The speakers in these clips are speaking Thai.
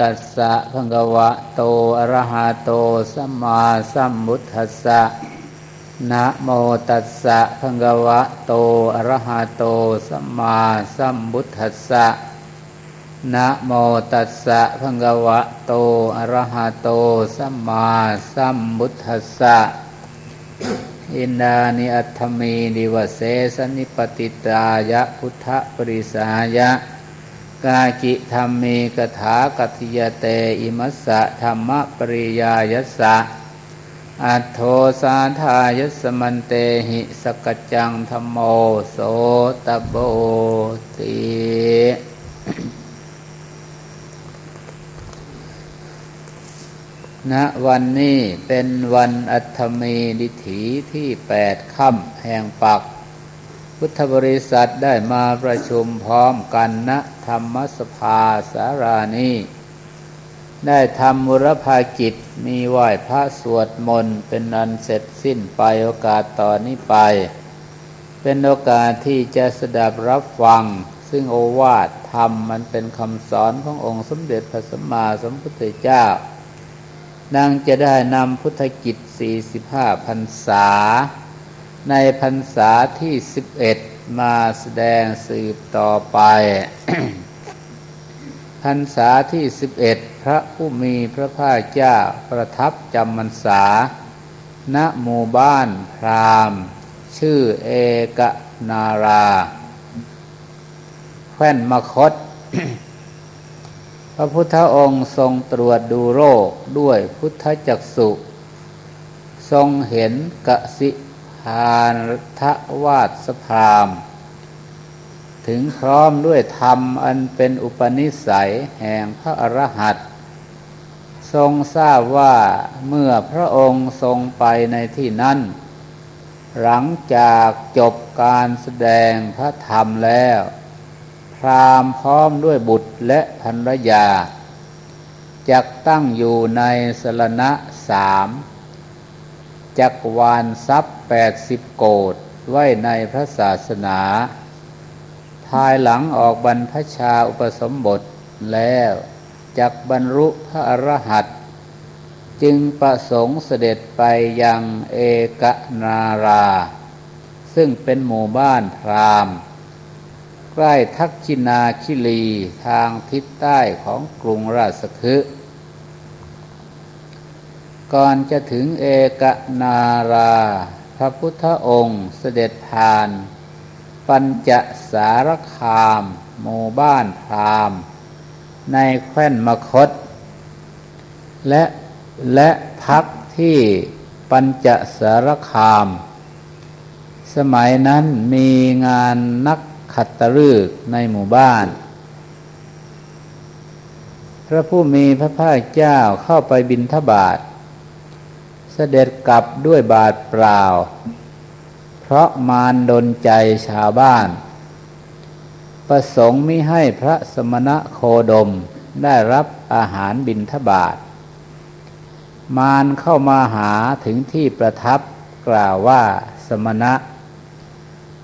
ตัสสะภะคะวะโตอะระหะโตสัมมาสัมพุทธัสสะนะโมตัสสะภะคะวะโตอะระหะโตสัมมาสัมพุทธัสสะนะโมตัสสะภะคะวะโตอะระหะโตสัมมาสัมพุทธัสสะอินดานิอัตถมีดิวเสสนิปติตายะพุทธปริสายะ กาจิธรรมีกถากัติยเตอิมัสสะธรรมปริยายัสสะ อัตโทสาธายสมันเตหิสกจังธรรมโมโสตโบติณวันนี้เป็นวันอัตมีดิถีที่แปดค่ำแห่งปัก พุทธบริษัทได้มาประชุมพร้อมกันณธรรมสภาสารานีได้ทำมุรภากิจมีไหว้พระสวดมนต์เป็นอันเสร็จสิ้นไปโอกาสต่อนนี้ไป เป็นโอกาสที่จะสดับรับฟัง ซึ่งโอวาทธรรมมันเป็นคำสอนขององค์สมเด็จพระสัมมาสัมพุทธเจ้านางจะได้นำพุทธกิจ 45พรรษา ในพรรษาที่11มาแสดงสืบต่อไป พรรษาที่11พระผู้มีพระภาคเจ้าประทับจำพรรษา ณหมู่บ้านพรามชื่อเอกนารา แคว้นมคต พระพุทธองค์ทรงตรวจดูโรคด้วยพุทธจักสุ ทรงเห็นกสิานทวาดสพรามถึงพร้อมด้วยธรรมอันเป็นอุปนิสัยแห่งพระอรหันต์ทรงทราบว่าเมื่อพระองค์ทรงไปในที่นั้น หลังจากจบการแสดงพระธรรมแล้ว พรามพร้อมด้วยบุตรและภรรยาจักตั้งอยู่ในสรณะสามจักวานทรัพย์ แปดสิบโกดไว้ในพระศาสนา ภายหลังออกบรรพชาอุปสมบทแล้วจักบรรลุพระอรหัตจึงประสงค์เสด็จไปยังเอกนารา ซึ่งเป็นหมู่บ้านพราหมณ์ ใกล้ทักษินาคิลีทางทิศใต้ของกรุงราชคฤห์ก่อนจะถึงเอกนารา พระพุทธองค์เสด็จผ่าน ปัญจสารคามหมู่บ้านพรามในแคว้นมคต และและพักที่ปัญจสารคาม สมัยนั้นมีงานนักขัตฤกษ์ในหมู่บ้าน พระผู้มีพระภาคเจ้าเข้าไปบินทบาท เสด็จกลับด้วยบาทเปล่า เพราะมารดนใจชาวบ้าน ประสงค์มิให้พระสมณะโคดมได้รับอาหารบินทบาทมารเข้ามาหาถึงที่ประทับกล่าวว่าสมณะ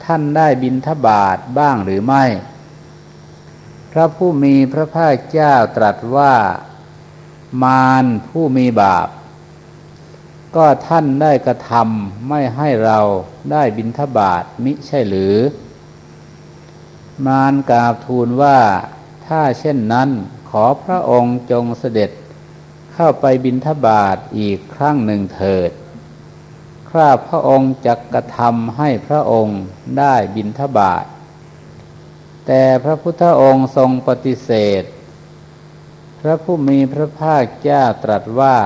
ท่านได้บินทบาทบ้างหรือไม่ พระผู้มีพระภาคเจ้าตรัสว่า มารผู้มีบาป ก็ท่านได้กระทำไม่ให้เราได้บินทบาทมิใช่หรือ มารกราบทูลว่าถ้าเช่นนั้นขอพระองค์จงเสด็จเข้าไปบินทบาทอีกครั้งหนึ่งเถิด ข้าพระองค์จะกระทำให้พระองค์ได้บินทบาท แต่พระพุทธองค์ทรงปฏิเสธ พระผู้มีพระภาคเจ้าตรัสว่า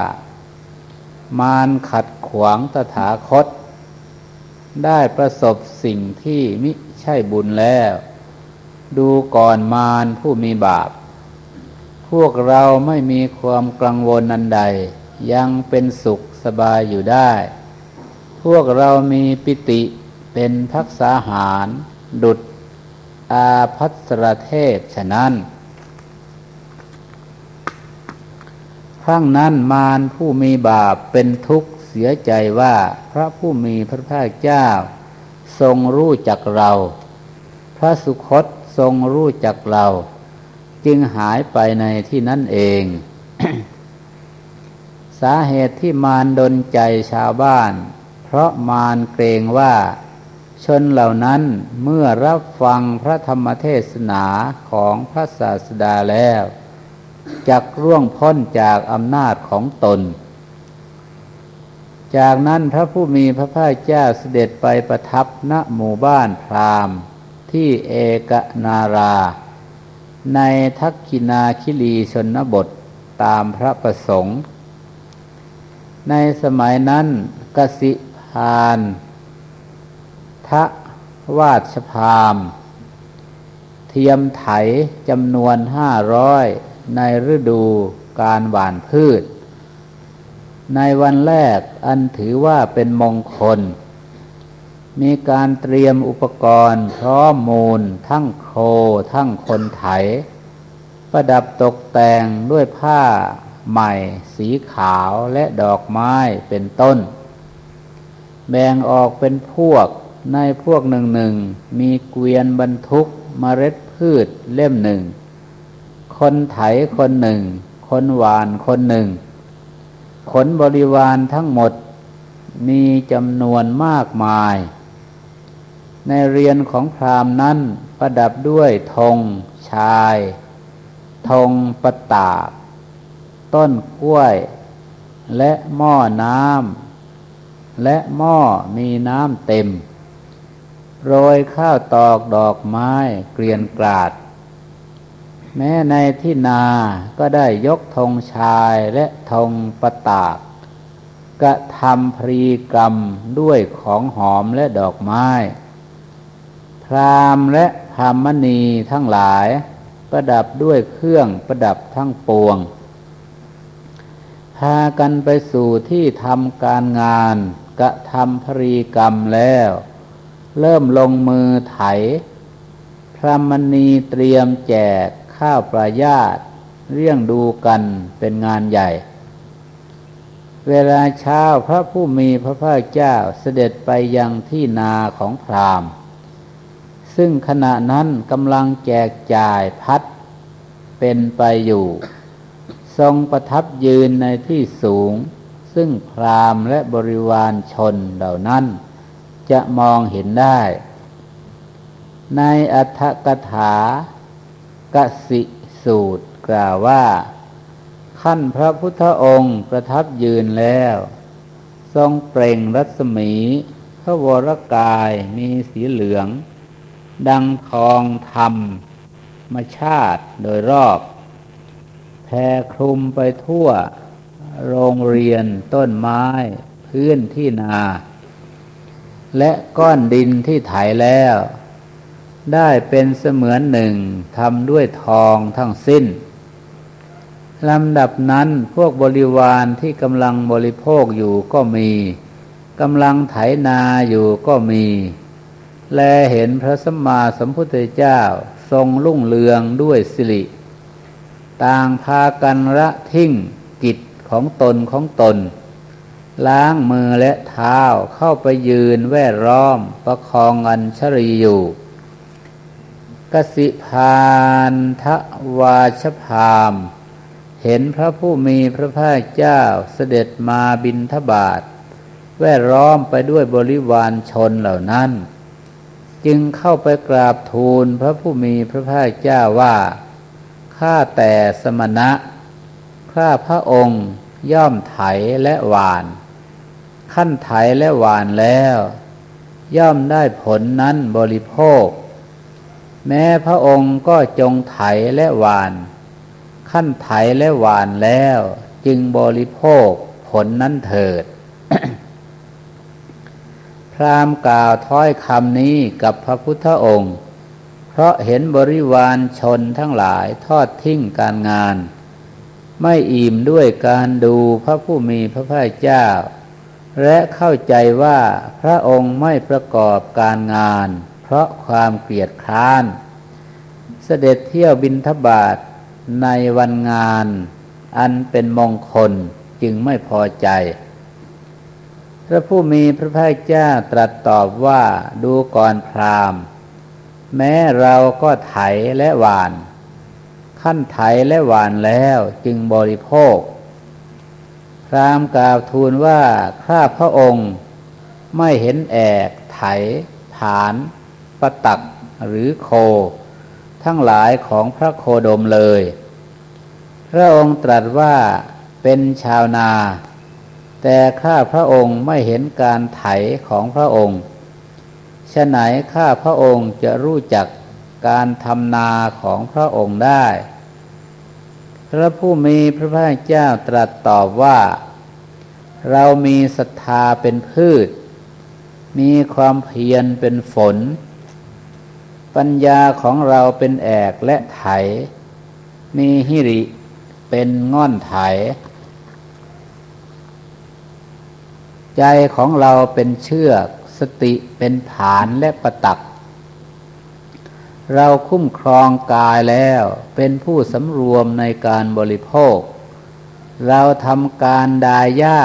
มารขัดขวางตถาคต ได้ประสบสิ่งที่มิใช่บุญแล้ว ดูก่อนมารผู้มีบาป พวกเราไม่มีความกังวลนันใด ยังเป็นสุขสบายอยู่ได้ พวกเรามีปิติเป็นทักษาหาร ดุดอาพัสรเทพฉะนั้น ครั้งนั้นมารผู้มีบาปเป็นทุกข์เสียใจว่าพระผู้มีพระภาคเจ้า ทรงรู้จักเรา พระสุคตทรงรู้จักเรา จึงหายไปในที่นั่นเอง สาเหตุที่มารดนใจชาวบ้าน เพราะมารเกรงว่าชนเหล่านั้นเมื่อรับฟังพระธรรมเทศนาของพระศาสดาแล้ว จักร่วงพ้นจากอำนาจของตน จากนั้นพระผู้มีพระภาคเจ้าเสด็จไปประทับณหมู่บ้านพราหมณ์ ที่เอกนารา ในทักกินาคิลีชนบทตามพระประสงค์ ในสมัยนั้นกสิพานทะวาชพาม เทียมไถจำนวนห้าร้อย ในฤดูการหว่านพืช ในวันแรกอันถือว่าเป็นมงคล มีการเตรียมอุปกรณ์พร้อมมูล ทั้งโคทั้งคนไถ ประดับตกแต่งด้วยผ้าใหม่ สีขาวและดอกไม้เป็นต้น แบ่งออกเป็นพวกในพวกหนึ่งหนึ่งมีเกวียนบรรทุกมเมล็ดพืชเล่มหนึ่ง คนไถคนหนึ่ง คนหวานคนหนึ่ง ขนบริวารทั้งหมดมีจำนวนมากมาย ในเรียนของพราหมณ์นั้นประดับด้วยธงชายธงประตาต้นกล้วย และหม้อน้ำและหม้อมีน้ำเต็ม โรยข้าวตอกดอกไม้เกลียนกราด แม้ในที่นาก็ได้ยกธงชายและธงปะตากกระทำพรีกรรมด้วยของหอมและดอกไม้ พรามและพรามณีทั้งหลาย ประดับด้วยเครื่องประดับทั้งปวง พากันไปสู่ที่ทำการงานกระทำพรีกรรมแล้ว เริ่มลงมือไถ พรามณีเตรียมแจก ข้าวปลายาตเรี่ยงดูกันเป็นงานใหญ่ เวลาเช้าพระผู้มีพระภาคเจ้าเสด็จไปยังที่นาของพราหมณ์ ซึ่งขณะนั้นกำลังแจกจ่ายพัดเป็นไปอยู่ ทรงประทับยืนในที่สูง ซึ่งพราหมณ์และบริวารชนเหล่านั้น จะมองเห็นได้ ในอัฏฐกถา กสิสูตรกล่าวว่า ขั้นพระพุทธองค์ประทับยืนแล้ว ทรงเปล่งรัศมีพระวรกายมีสีเหลือง ดังทองธรรมมาชาติโดยรอบแผ่คลุมไปทั่วโรงเรียนต้นไม้พื้นที่นา และก้อนดินที่ไถแล้ว ได้เป็นเสมือนหนึ่งทำด้วยทองทั้งสิ้นลำดับนั้นพวกบริวารที่กำลังบริโภคอยู่ก็มีกำลังไถนาอยู่ก็มี แลเห็นพระสัมมาสัมพุทธเจ้าทรงรุ่งเรืองด้วยสิริ ต่างพากันละทิ้งกิจของตนของตน ล้างมือและเท้าเข้าไปยืนแวดล้อมประคองอัญชรีอยู่ สิพานทวาชพาม เห็นพระผู้มีพระภาคเจ้าเสด็จมาบินทบาท แวดล้อมไปด้วยบริวารชนเหล่านั้น จึงเข้าไปกราบทูลพระผู้มีพระภาคเจ้าว่าข้าแต่สมณะ ข้าพระองค์ย่อมไถและหวาน ขั้นไถและหวานแล้ว ย่อมได้ผลนั้นบริโภค แม้พระองค์ก็จงไถและหวาน ขั้นไถและหวานแล้ว จึงบริโภคผลนั้นเถิด พรามกล่าวถ้อยคำนี้กับพระพุทธองค์ เพราะเห็นบริวารชนทั้งหลายทอดทิ้งการงาน ไม่อิ่มด้วยการดูพระผู้มีพระภาคเจ้า และเข้าใจว่าพระองค์ไม่ประกอบการงาน เพราะความเกลียดคร้าน เสด็จเที่ยวบินทบาทในวันงาน อันเป็นมงคลจึงไม่พอใจ พระผู้มีพระภาคเจ้าตรัสตอบว่าดูก่อนพรามแม้เราก็ไถและหวาน ขั้นไถและหวานแล้วจึงบริโภค พรามกล่าวทูลว่าข้าพระองค์ไม่เห็นแอกไถ ผาน ปะตักหรือโค ทั้งหลายของพระโคดมเลย พระองค์ตรัสว่าเป็นชาวนา แต่ข้าพระองค์ไม่เห็นการไถของพระองค์ฉะไหนข้าพระองค์จะรู้จักการทำนาของพระองค์ได้ พระผู้มีพระภาคเจ้าตรัสตอบว่า เรามีศรัทธาเป็นพืช มีความเพียรเป็นฝน ปัญญาของเราเป็นแอกและไถ มีหิริเป็นง่อนไถ ใจของเราเป็นเชือก สติเป็นฐานและประตัก เราคุ้มครองกายแล้วเป็นผู้สำรวมในการบริโภค เราทำการดาย่า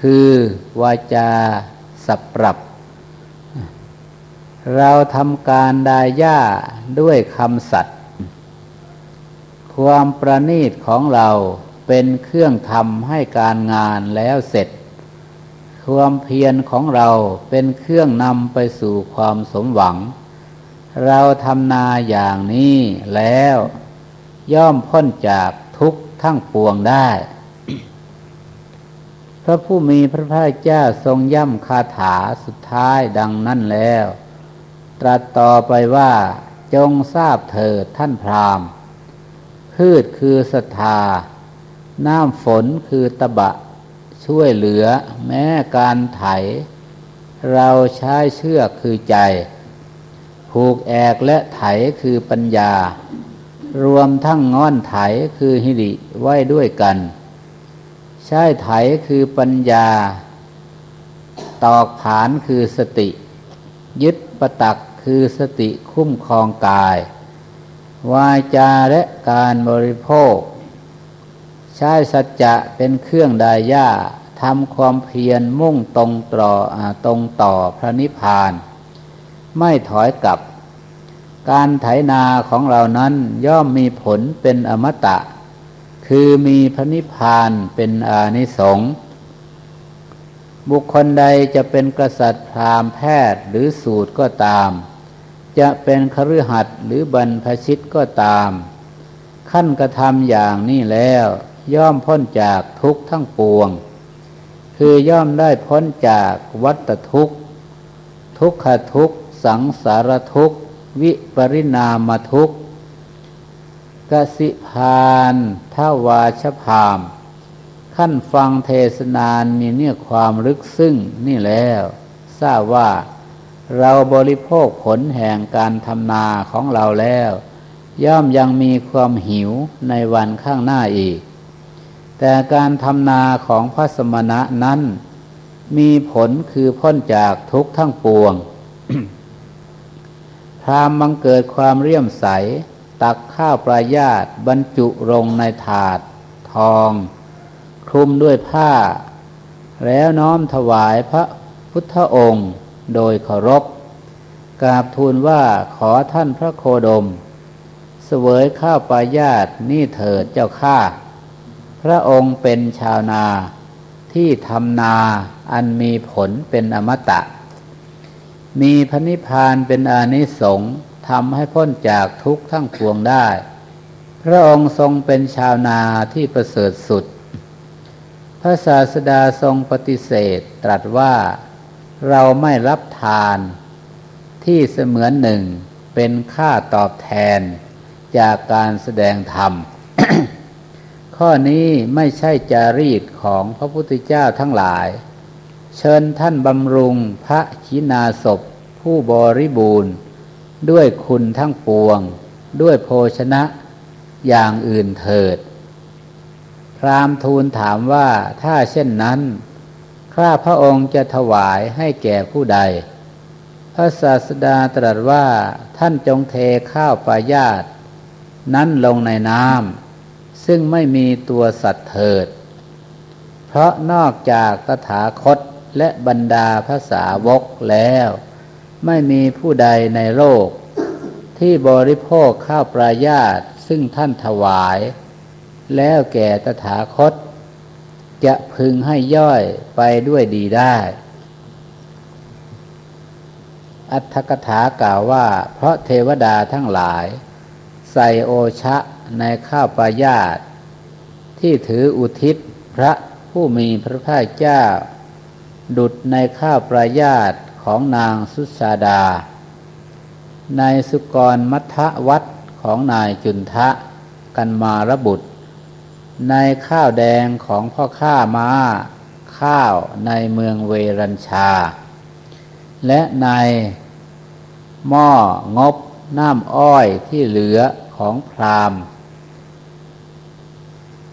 คือวาจาสับปรับ เราทำการดาย่าด้วยคำสัตย์ความประณีตของเราเป็นเครื่องทำให้การงานแล้วเสร็จ ความเพียรของเราเป็นเครื่องนำไปสู่ความสมหวัง เราทำนาอย่างนี้แล้ว ย่อมพ้นจากทุกทั้งปวงได้ พระผู้มีพระภาคเจ้าทรงย่ำคาถาสุดท้ายดังนั้นแล้ว ตรัสต่อไปว่าจงทราบเถิดท่านพราหมณ์ พืชคือศรัทธา น้ำฝนคือตะบะ ช่วยเหลือแม้การไถ เราใช้เชือกคือใจ ผูกแอกและไถคือปัญญา รวมทั้งง้อนไถคือหิริไว้ด้วยกัน ใช้ไถคือปัญญา ตอกผานคือสติ ยึดประตัก คือสติคุ้มครองกาย วาจาและการบริโภค ใช้สัจจะเป็นเครื่องดายาทำความเพียรมุ่งตรงต่อตรงต่อพระนิพพาน ไม่ถอยกลับ การไถนาของเรานั้นย่อมมีผลเป็นอมตะ คือมีพระนิพพานเป็นอานิสงส์บุคคลใดจะเป็นกษัตริย์พราหมณ์แพทย์หรือสูตรก็ตาม จะเป็นคฤหัสถ์หรือบรรพชิตก็ตาม ขั้นกระทำอย่างนี้แล้ว ย่อมพ้นจากทุกข์ทั้งปวง คือย่อมได้พ้นจากวัฏทุกข์ ทุกขทุกข์ สังสารทุกข์ วิปริณามทุกข์กสิพานทาวาชพาม ขั้นฟังเทศนานมีเนื้อความลึกซึ้งนี่แล้ว ทราบว่า เราบริโภคผลแห่งการทำนาของเราแล้ว ย่อมยังมีความหิวในวันข้างหน้าอีก แต่การทำนาของพระสมณะนั้น มีผลคือพ้นจากทุกข์ทั้งปวงพรามบังเกิดความเรียมใส ตักข้าวปลายาตบรรจุลงในถาด ทอง คลุมด้วยผ้า แล้วน้อมถวายพระพุทธองค์ โดยเคารพกราบทูลว่าขอท่านพระโคดม เสวยข้าวปลายาตนี่เถิดเจ้าข้าพระองค์เป็นชาวนาที่ทำนาอันมีผลเป็นอมตะ มีพระนิพพานเป็นอานิสงส์ทำให้พ้นจากทุกข์ทั้งปวงได้ พระองค์ทรงเป็นชาวนาที่ประเสริฐสุด พระศาสดาทรงปฏิเสธตรัสว่า เราไม่รับทานที่เสมือนหนึ่งเป็นค่าตอบแทนจากการแสดงธรรม ข้อนี้ไม่ใช่จารีตของพระพุทธเจ้าทั้งหลาย เชิญท่านบำรุงพระขีณาศพผู้บริบูรณ์ ด้วยคุณทั้งปวง ด้วยโภชนะอย่างอื่นเถิด พรามทูลถามว่าถ้าเช่นนั้น ข้าพระองค์จะถวายให้แก่ผู้ใด พระศาสดาตรัสว่าท่านจงเทข้าวปลายาตนั้นลงในน้ำซึ่งไม่มีตัวสัตว์เถิด เพราะนอกจากตถาคตและบรรดาภาษาวกแล้ว ไม่มีผู้ใดในโลก ที่บริโภคข้าวปลายาตซึ่งท่านถวาย แล้วแก่ตถาคต จะพึงให้ย่อยไปด้วยดีได้ อัตถกถากล่าวว่า เพราะเทวดาทั้งหลาย ใส่โอชะในข้าวปลายาตที่ถืออุทิศพระผู้มีพระภาคเจ้า ดุดในข้าวปลายาตของนางสุชาดา ในสุกรมัทวัดของนายจุนทะกันมาระบุตร ในข้าวแดงของพ่อข้ามา้า ข้าวในเมืองเวรัญชา และในหม้องบน้ำอ้อยที่เหลือของพราม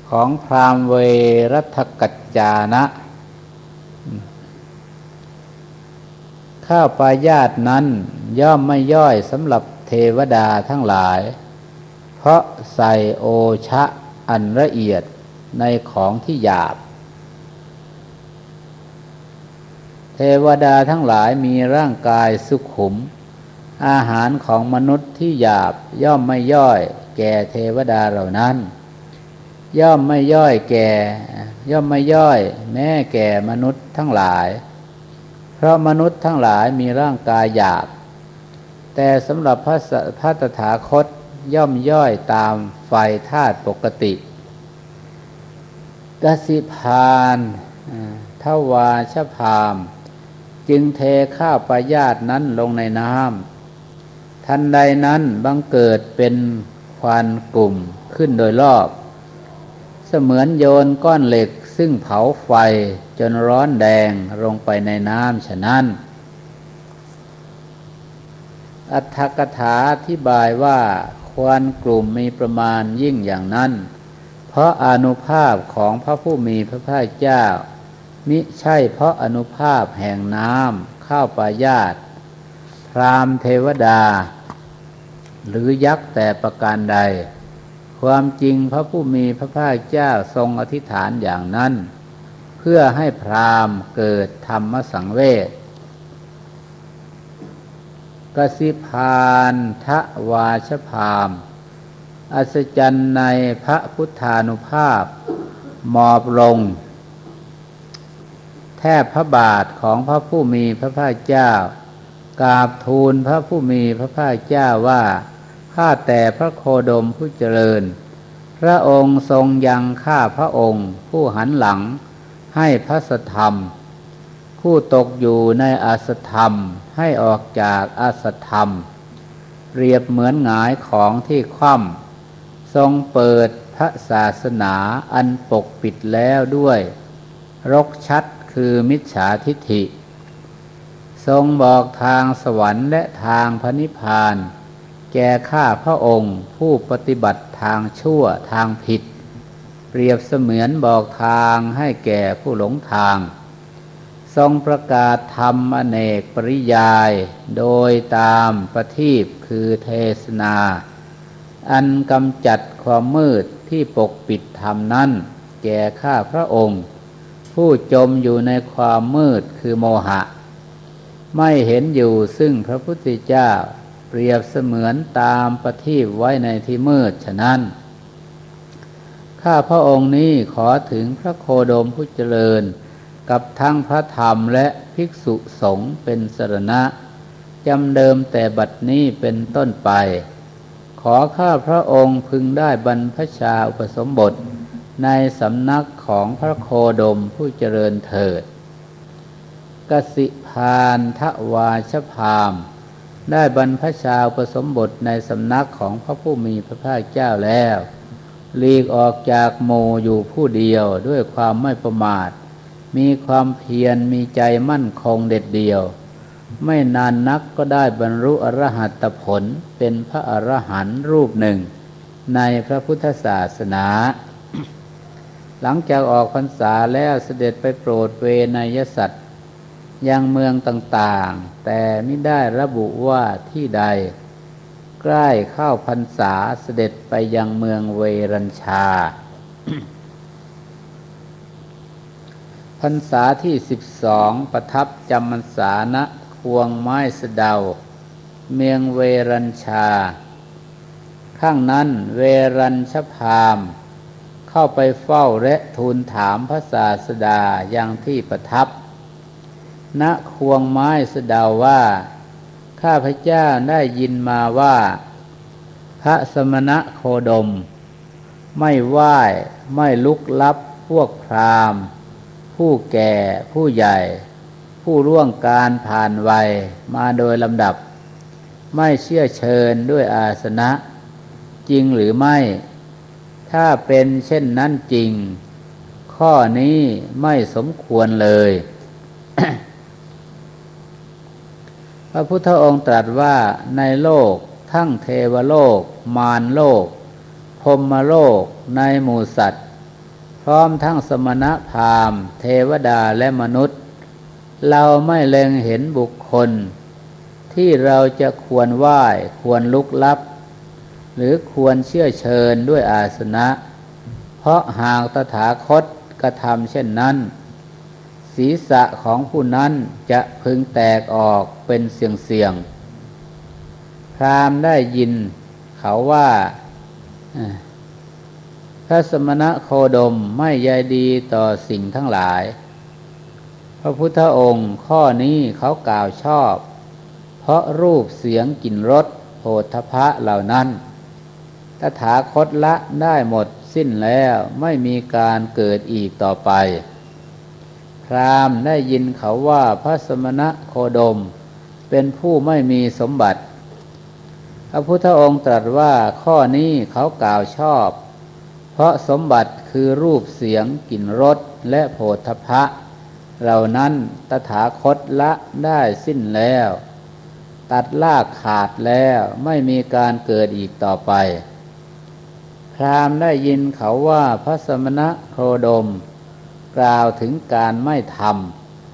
ของพรามเวรัตกัจจานะ ข้าวปลายาตนั้นย่อมไม่ย่อยสำหรับเทวดาทั้งหลาย เพราะใส่โอชะ อันละเอียดในของที่หยาบ เทวดาทั้งหลายมีร่างกายสุขุม อาหารของมนุษย์ที่หยาบย่อมไม่ย่อย แก่เทวดาเหล่านั้น ย่อมไม่ย่อยแก่ ย่อมไม่ย่อย แม้แก่มนุษย์ทั้งหลาย เพราะมนุษย์ทั้งหลายมีร่างกายหยาบ แต่สำหรับพระพระตถาคตย่อมย่อยตาม ไฟธาตุปกติกสิพานทวาชพามจึงเทข้าวปายาตนั้นลงในน้ำทันใดนั้นบังเกิดเป็นควันกลุ่มขึ้นโดยรอบ เสมือนโยนก้อนเหล็กซึ่งเผาไฟจนร้อนแดงลงไปในน้ำฉะนั้น อัตถกถาอธิบายว่า ควันกลุ่มมีประมาณยิ่งอย่างนั้น เพราะอนุภาพของพระผู้มีพระภาคเจ้า มิใช่เพราะอนุภาพแห่งน้ำข้าวปลายาตพรามเทวดา หรือยักษ์แต่ประการใด ความจริงพระผู้มีพระภาคเจ้าทรงอธิษฐานอย่างนั้น เพื่อให้พรามเกิดธรรมสังเวช กสิพานทะวาชพาม อัศจรรย์ในพระพุทธานุภาพ มอบลง แทบพระบาทของพระผู้มีพระภาคเจ้ากราบทูลพระผู้มีพระภาคเจ้าว่าข้าแต่พระโคดมผู้เจริญ พระองค์ทรงยังข้าพระองค์ ผู้หันหลังให้พระสธรรม ผู้ตกอยู่ในอาสธรรม ให้ออกจากอาสธรรมเปรียบเหมือนหงายของที่คว่ำทรงเปิดพระศาสนาอันปกปิดแล้วด้วย รกชัดคือมิจฉาทิฐิ ทรงบอกทางสวรรค์และทางพระนิพพาน แก่ข้าพระองค์ผู้ปฏิบัติทางชั่วทางผิด เปรียบเสมือนบอกทางให้แก่ผู้หลงทาง ทรงประกาศธรรมอเนกปริยาย โดยตามประทีปคือเทศนา อันกำจัดความมืดที่ปกปิดธรรมนั้น แก่ข้าพระองค์ ผู้จมอยู่ในความมืดคือโมหะ ไม่เห็นอยู่ซึ่งพระพุทธเจ้า เปรียบเสมือนตามประทีปไว้ในที่มืดฉะนั้น ข้าพระองค์นี้ขอถึงพระโคดมผู้เจริญ กับทั้งพระธรรมและภิกษุสงฆ์เป็นสรณะจำเดิมแต่บัดนี้เป็นต้นไป ขอข้าพระองค์พึงได้บรรพชาอุปสมบท ในสำนักของพระโคดมผู้เจริญเถิด กสิพานทวาชพามได้บรรพชาผสมบทในสำนักของพระผู้มีพระภาคเจ้าแล้วหลีกออกจากโมอยู่ผู้เดียวด้วยความไม่ประมาท มีความเพียรมีใจมั่นคงเด็ดเดียว ไม่นานนักก็ได้บรรลุอรหัตผลเป็นพระอรหันต์รูปหนึ่ง ในพระพุทธศาสนา หลังจากออกพรรษาแล้วเสด็จไปโปรดเวนยสัตว์ยังเมืองต่างๆ แต่ไม่ได้ระบุว่าที่ใด ใกล้เข้าพรรษาเสด็จไปยังเมืองเวรัญชา พรรษาที่สิบสองประทับจำพรรษาณควงไม้สเดา เมียงเวรัญชา ข้างนั้นเวรัญชพามเข้าไปเฝ้าและทูลถามพระศาสดาอย่างที่ประทับ ณควงไม้สดาว่า ข้าพเจ้าได้ยินมาว่า พระสมณะโคดม ไม่ไหว้ไม่ลุกลับพวกพราหมณ์ ผู้แก่ผู้ใหญ่ ผู้ร่วงการผ่านวัยมาโดยลำดับ ไม่เชื่อเชิญด้วยอาสนะ จริงหรือไม่ ถ้าเป็นเช่นนั้นจริง ข้อนี้ไม่สมควรเลย พระพุทธองค์ตรัสว่าในโลกทั้งเทวโลก มารโลกพรมโลกในหมู่สัตว์ พร้อมทั้งสมณะพราหมณ์ เทวดาและมนุษย์ เราไม่เล็งเห็นบุคคล ที่เราจะควรไหว้ควรลุกลับ หรือควรเชื่อเชิญด้วยอาสนะ เพราะหากตถาคตกระทำเช่นนั้น ศีรษะของผู้นั้นจะพึงแตกออกเป็นเสียงเสียงพรามได้ยินเขาว่า พระสมณะโคดมไม่ใยดีต่อสิ่งทั้งหลาย พระพุทธองค์ข้อนี้เขากล่าวชอบ เพราะรูปเสียงกลิ่นรสโผฏฐะเหล่านั้นตถาคตละได้หมดสิ้นแล้วไม่มีการเกิดอีกต่อไป พรามได้ยินเขาว่าพระสมณะโคดม เป็นผู้ไม่มีสมบัติ พระพุทธองค์ตรัสว่าข้อนี้เขากล่าวชอบ เพราะสมบัติคือรูปเสียงกลิ่นรสและโผฏฐะเหล่านั้นตถาคตละได้สิ้นแล้ว ตัดลากขาดแล้วไม่มีการเกิดอีกต่อไป พรามได้ยินเขาว่าพระสมณะโคดม กล่าวถึงการไม่ท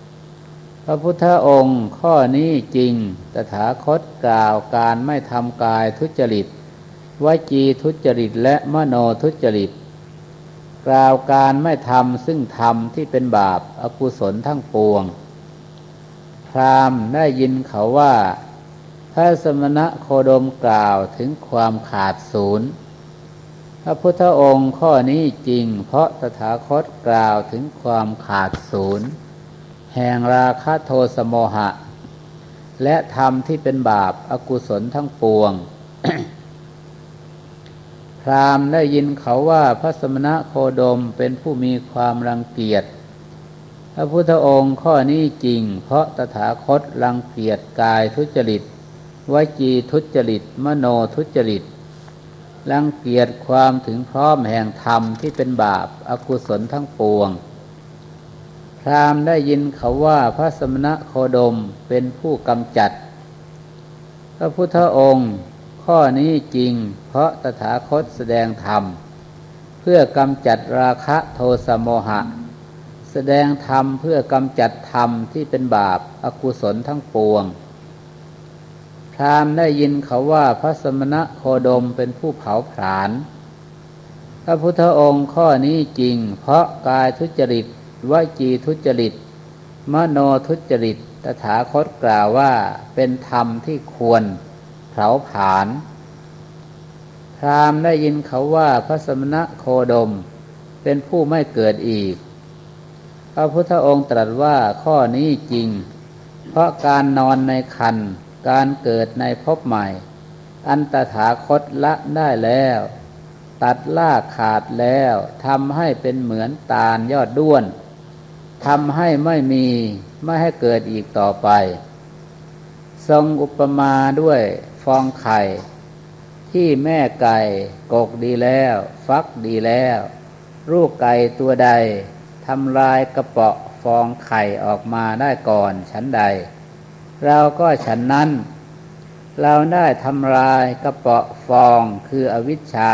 ำพระพุทธองค์ข้อนี้จริง ตถาคตกล่าวการไม่ทำกายทุจริต วจีทุจริตและมโนทุจริต กล่าวการไม่ทำซึ่งทำที่เป็นบาปอากุศลทั้งปวง พรามได้ยินเขาว่า พระสมณะโคดมกล่าวถึงความขาดศูนย์พระพุทธองค์ข้อนี้จริง เพราะตถาคตกล่าวถึงความขาดศูนย์แห่งราคะโทสโมหะ และธรรมที่เป็นบาปอากุศลทั้งปวง พราหมณ์ได้ยินเขาว่าพระสมณะโคดมเป็นผู้มีความรังเกียจ พระพุทธองค์ข้อนี้จริง เพราะตถาคตรังเกียจกายทุจริตวจีทุจริต มโนทุจริตรังเกียจความถึงพร้อมแห่งธรรมที่เป็นบาปอากุศลทั้งปวง พราหมณ์ได้ยินเขาว่าพระสมณะโคดมเป็นผู้กำจัด พระพุทธองค์ ข้อนี้จริง เพราะตถาคตแสดงธรรม เพื่อกำจัดราคะโทสะโมหะ แสดงธรรมเพื่อกำจัดธรรมที่เป็นบาปอากุศลทั้งปวง พรามได้ยินเขาว่าพระสมณะโคดมเป็นผู้เผาผลาญพระพุทธองค์ข้อนี้จริง เพราะกายทุจริตวจีทุจริต มโนทุจริต ตถาคตกล่าวว่าเป็นธรรมที่ควร เผาผลาญพรามได้ยินเขาว่าพระสมณะโคดมเป็นผู้ไม่เกิดอีก พระพุทธองค์ตรัสว่าข้อนี้จริง เพราะการนอนในคัน การเกิดในภพใหม่ อันตถาคตละได้แล้ว ตัดล่าขาดแล้วทำให้เป็นเหมือนตาลยอดด้วนทำให้ไม่มีไม่ให้เกิดอีกต่อไป ทรงอุปมาด้วย ฟองไข่ ที่แม่ไก่กกดีแล้ว ฟักดีแล้ว ลูกไก่ตัวใดทำลายกระเปาะฟองไข่ออกมาได้ก่อนฉันใด เราก็ฉันนั้น เราได้ทำลายกระเปาะฟองคืออวิชชา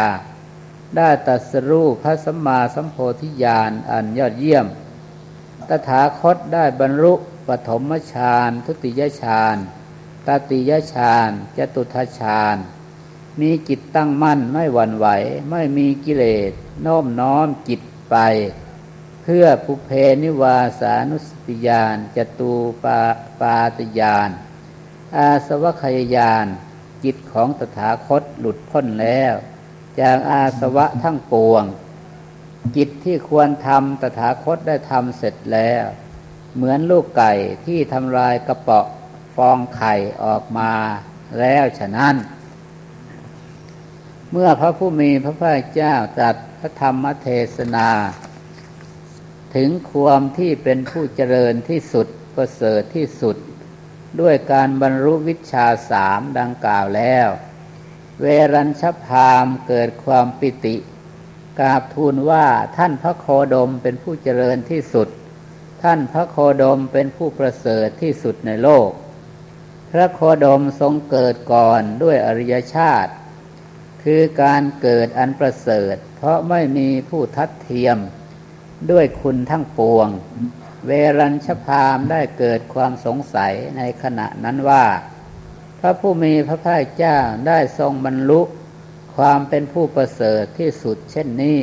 ได้ตัสรู้พระสัมมาสัมโพธิญาณอันยอดเยี่ยม ตถาคตได้บรรลุปฐมฌานทุติยฌาน ตติยฌานจตุทฌานมีจิตตั้งมั่นไม่หวั่นไหว ไม่มีกิเลสโน้มน้อมจิตไป เพื่อภูเพนิวาสานุสติยานจตูปาปาตยานอาสวะขยายานจิตของตถาคตหลุดพ้นแล้ว จากอาสวะทั้งปวง จิตที่ควรทำตถาคตได้ทำเสร็จแล้ว เหมือนลูกไก่ที่ทำลายกระเปาะ ฟองไข่ออกมาแล้วฉะนั้น เมื่อพระผู้มีพระภาคเจ้าตรัสพระธรรมเทศนา ถึงความที่เป็นผู้เจริญที่สุดประเสริฐที่สุด ด้วยการบรรลุวิชาสามดังกล่าวแล้ว เวรัญชพามเกิดความปิติกราบทูลว่าท่านพระโคดมเป็นผู้เจริญที่สุด ท่านพระโคดมเป็นผู้ประเสริฐที่สุดในโลก พระโคดมทรงเกิดก่อนด้วยอริยชาติ คือการเกิดอันประเสริฐ เพราะไม่มีผู้ทัดเทียมด้วยคุณทั้งปวง เวรัญชพามได้เกิดความสงสัยในขณะนั้นว่า พระผู้มีพระภาคเจ้าได้ทรงบรรลุความเป็นผู้ประเสริฐที่สุดเช่นนี้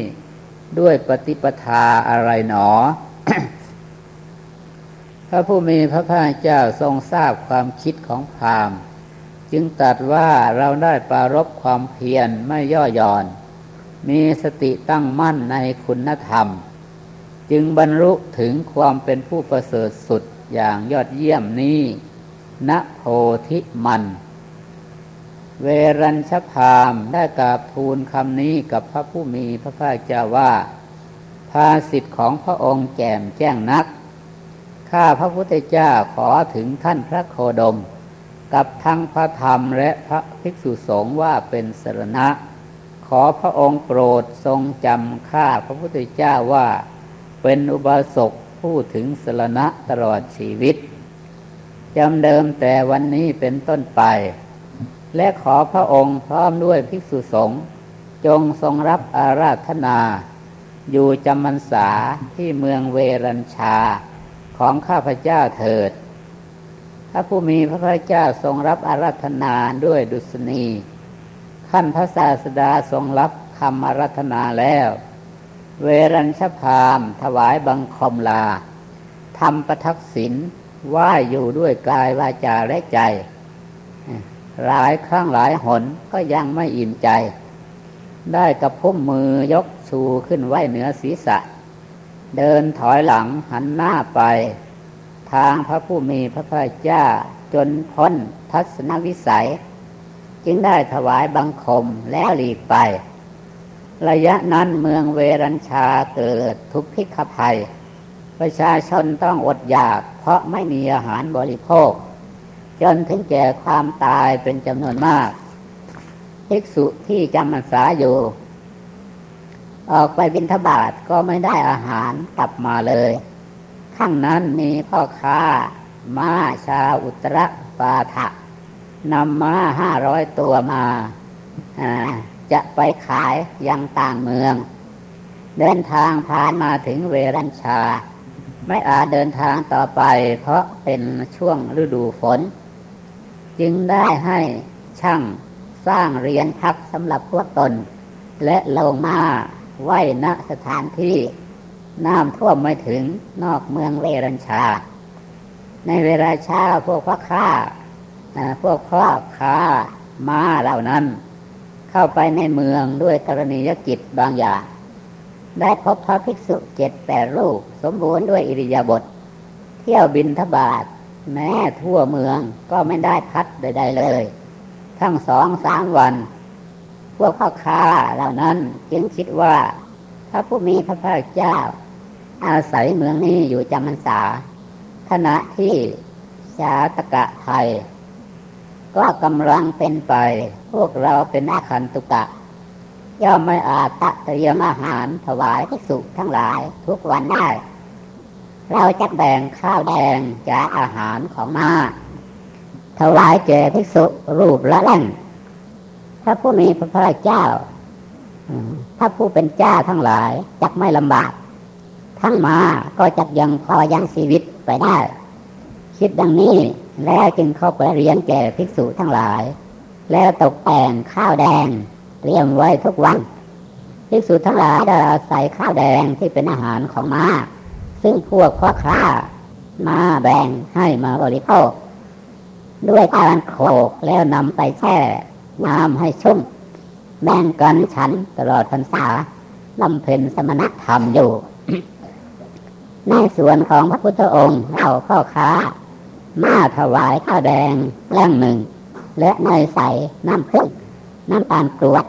ด้วยปฏิปทาอะไรหนอ พระผู้มีพระภาคเจ้าทรงทราบความคิดของพามจึงตัดว่าเราได้ปรารบความเพียรไม่ย่อหย่อน มีสติตั้งมั่นในคุณธรรม จึงบรรลุถึงความเป็นผู้ประเสริฐสุดอย่างยอดเยี่ยมนี้ณโพธิมัน เวรัญชพามได้กราบทูลคำนี้กับพระผู้มีพระภาคเจ้าว่า ภาสิทธิ์ของพระองค์แจ่มแจ้งนัก ข้าพระพุทธเจ้าขอถึงท่านพระโคดม กับทั้งพระธรรมและพระภิกษุสงฆ์ว่าเป็นสรณะ ขอพระองค์โปรดทรงจำข้าพระพุทธเจ้าว่า เป็นอุบาสกผู้ถึงสรณะตลอดชีวิตจำเดิมแต่วันนี้เป็นต้นไป และขอพระองค์พร้อมด้วยภิกษุสงฆ์จงทรงรับอาราธนา อยู่จำมันษาที่เมืองเวรัญชา ของข้าพเจ้าเถิด พระผู้มีพระภาคเจ้าทรงรับอาราธนาด้วยดุษณีขั้นพระศาสดาทรงรับคำอาราธนาแล้ว เวรัญชพามถวายบังคมลาทำประทักษิณไหวอยู่ด้วยกายวาจาและใจ หลายครั้งหลายหนก็ยังไม่อิ่มใจ ได้กระพุ้มมือยกชูขึ้นไหวเหนือศีรษะ เดินถอยหลังหันหน้าไป ทางพระผู้มีพระภาคเจ้าจนพ้นทัศนวิสัย จึงได้ถวายบังคมแล้วหลีกไป ระยะนั้นเมืองเวรัญชาเกิดทุกพิกภัย ประชาชนต้องอดอยากเพราะไม่มีอาหารบริโภค จนถึงแก่ความตายเป็นจำนวนมากภิกษุที่จำพรรษาอยู่ ออกไปบินทบาทก็ไม่ได้อาหารกลับมาเลย ข้างนั้นมีพ่อค้า ม้าชาอุตรปาถะนำม้าห้าร้อยตัวมา จะไปขายยังต่างเมือง เดินทางผ่านมาถึงเวรัญชา ไม่อาจเดินทางต่อไป เพราะเป็นช่วงฤดูฝน จึงได้ให้ช่างสร้างเรียนพักสำหรับพวกตน และลงมา ไหวณสถานที่น้ำท่วมไม่ถึงนอกเมืองเวรัญชา ในเวลาเช้าพวกพ่อค้าพวกพ่อบค้ามาเหล่านั้น เข้าไปในเมืองด้วยกรณียกิจบางอย่าง ได้พบพระภิกษุเจ็ดแปดรูป สมบูรณ์ด้วยอิริยาบถเที่ยวบินทบาทแม้ทั่วเมืองก็ไม่ได้พัดใด ๆ เลย ทั้งสองสามวัน พวกพ่อค้าเหล่านั้นจึงคิดว่า พระผู้มีพระภาคเจ้า อาศัยเมืองนี้อยู่จำพรรษาขณะที่ชาตกะไทย ก็กำลังเป็นไป พวกเราเป็นอาคันตุกะ ย่อมไม่อาจตะเตรียมอาหารถวายภิกษุทั้งหลายทุกวันได้ เราจะแบ่งข้าวแดงจากอาหารของมาถวายแก่ภิกษุรูปละล่ง ถ้าผู้มีพระพุทธเจ้าถ้าผู้เป็นเจ้าทั้งหลายจักไม่ลำบาก ทั้งมาก็จักยังพอยังชีวิตไปได้ คิดดังนี้แล้วจึงเข้าไปเรียนแก่ภิกษุทั้งหลาย แล้วตกแต่งข้าวแดงเตรียมไว้ทุกวันภิกษุทั้งหลายได้ใส่ข้าวแดงที่เป็นอาหารของม้าซึ่งพวกพ่อค้ามาแบ่งให้มาบริโภคด้วยการโขกแล้วนำไปแช่ น้ำให้ชุ่ม แบ่งกันฉันตลอดพรรษาลำเพ็ญสมณธรรมอยู่ ในส่วนของพระพุทธองค์เอาข้อค้า มาถวายข้าวแดงแล่งหนึ่ง และในใสน้ำพึ่งน้ำตาลกรวด